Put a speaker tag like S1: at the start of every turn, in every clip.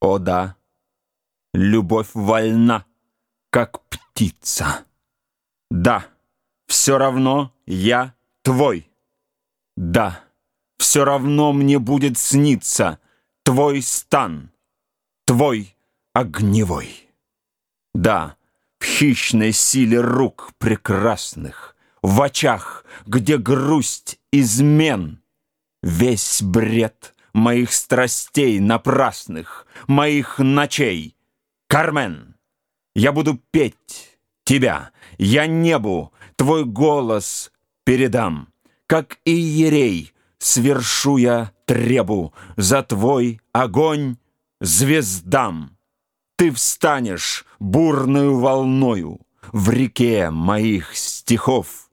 S1: О да, любовь вольна, как птица. Да, все равно я твой. Да, все равно мне будет сниться Твой стан, твой огневой. Да, в хищной силе рук прекрасных, В очах, где грусть измен, Весь бред моих страстей напрасных, Моих ночей. Кармен, я буду петь тебя, я небу Твой голос передам, Как и ерей, свершу я требу За твой огонь звездам. Ты встанешь бурную волною В реке моих стихов,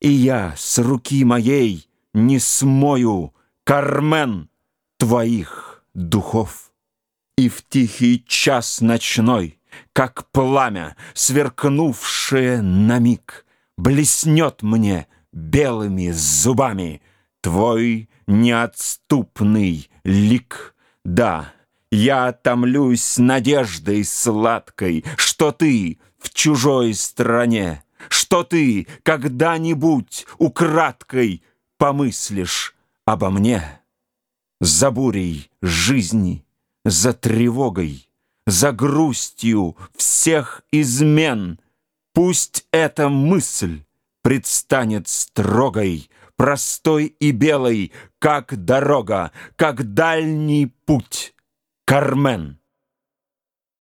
S1: И я с руки моей не смою, Кармен, твоих духов. И в тихий час ночной, Как пламя, сверкнувшее на миг, Блеснет мне белыми зубами Твой неотступный лик. Да, я томлюсь надеждой сладкой, Что ты в чужой стране, Что ты когда-нибудь украдкой Помыслишь обо мне. За бурей жизни, за тревогой, За грустью всех измен Пусть эта мысль предстанет строгой, Простой и белой, как дорога, как дальний путь. Кармен.